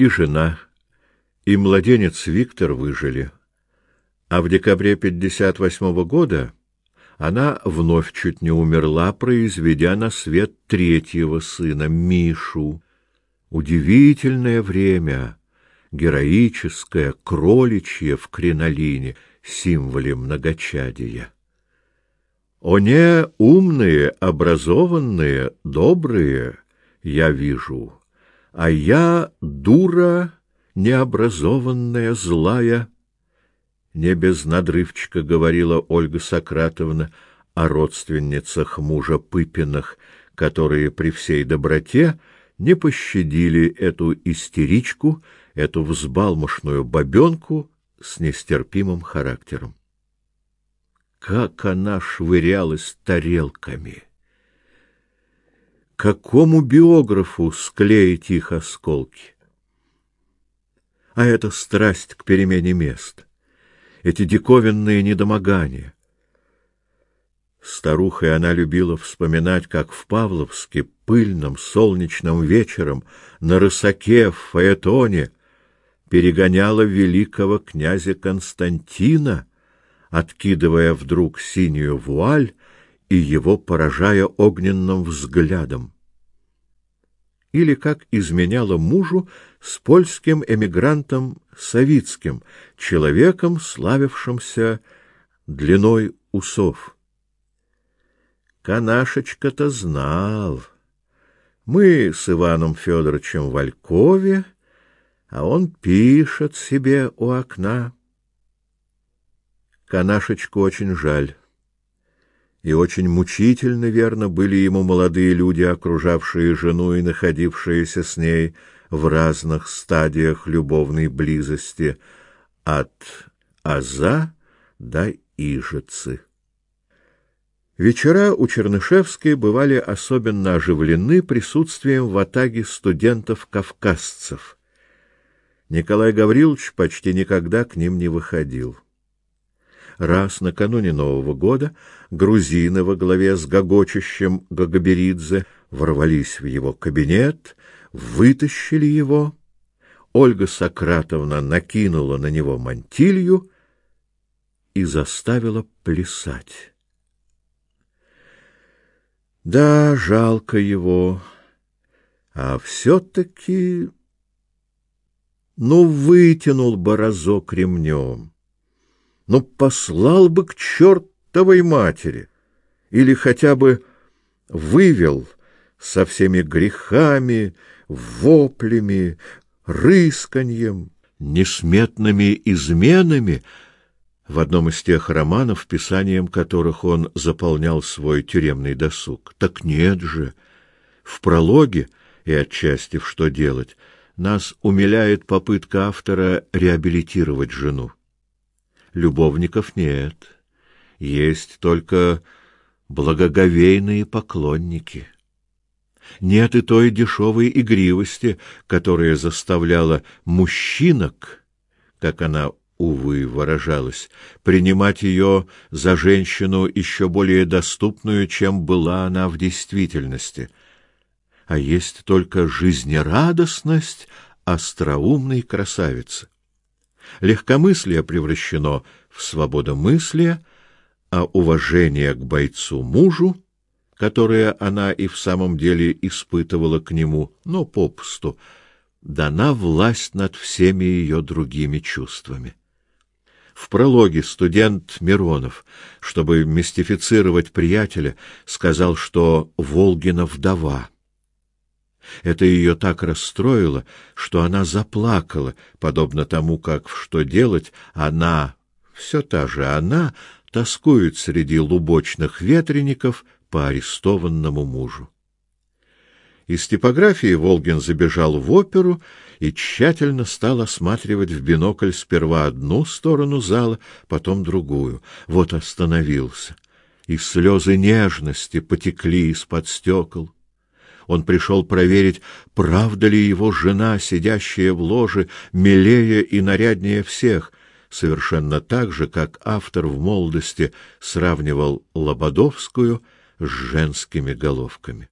И жена, и младенец Виктор выжили. А в декабре 58 -го года она вновь чуть не умерла, произведя на свет третьего сына, Мишу. Удивительное время, героическое, кроличье в кринолине, символе многочадия. О не умные, образованные, добрые, я вижу, а я дура необразованная, злая. Не без надрывчика говорила Ольга Сократовна о родственницах мужа Пыпиных, которые при всей доброте не пощадили эту истеричку, эту взбалмошную бабенку с нестерпимым характером как она швырялась тарелками. Какому биографу склеить их осколки? А эта страсть к перемене мест, эти диковинные недомогания. Старухой она любила вспоминать, как в Павловске пыльным солнечным вечером на рысаке в фаэтоне перегоняла великого князя Константина, откидывая вдруг синюю вуаль и его поражая огненным взглядом. Или как изменяла мужу с польским эмигрантом Савицким, человеком, славившимся длиной усов. Канашечка-то знал. Мы с Иваном Федоровичем в Алькове, а он пишет себе у окна. Канашечку очень жаль. И очень мучительно, верно, были ему молодые люди, окружавшие жену и находившиеся с ней в разных стадиях любовной близости, от аза до ижицы. Вечера у Чернышевской бывали особенно оживлены присутствием в атаге студентов-кавказцев. Николай Гаврилович почти никогда к ним не выходил. Раз накануне Нового года грузины во главе с гогочущим Гагаберидзе ворвались в его кабинет, вытащили его. Ольга Сократовна накинула на него мантилью и заставила плясать. Да, жалко его, а все-таки... Ну, вытянул бы разок ремнем. Ну, послал бы к чертовой матери, или хотя бы вывел со всеми грехами, воплями, рысканьем, несметными изменами, в одном из тех романов, писанием которых он заполнял свой тюремный досуг. Так нет же. В прологе и отчасти в «Что делать» нас умиляет попытка автора реабилитировать жену любовников нет. Есть только благоговейные поклонники. Нет и той дешевой игривости, которая заставляла мужчинок, как она увы выражалась, принимать ее за женщину еще более доступную, чем была она в действительности. А есть только жизнерадостность остроумной красавицы легкомыслие превращено в свободомыслие, а уважение к бойцу-мужу, которое она и в самом деле испытывала к нему, но попусту, дана власть над всеми ее другими чувствами. В прологе студент Миронов, чтобы мистифицировать приятеля, сказал, что Волгина вдова — это ее так расстроило, что она заплакала, подобно тому, как в «Что делать» она, все та же она, тоскует среди лубочных ветреников по арестованному мужу. Из типографии Волгин забежал в оперу и тщательно стал осматривать в бинокль сперва одну сторону зала, потом другую. Вот остановился, и слезы нежности потекли из-под стекол. Он пришел проверить, правда ли его жена, сидящая в ложе, милее и наряднее всех, совершенно так же, как автор в молодости сравнивал Лободовскую с женскими головками.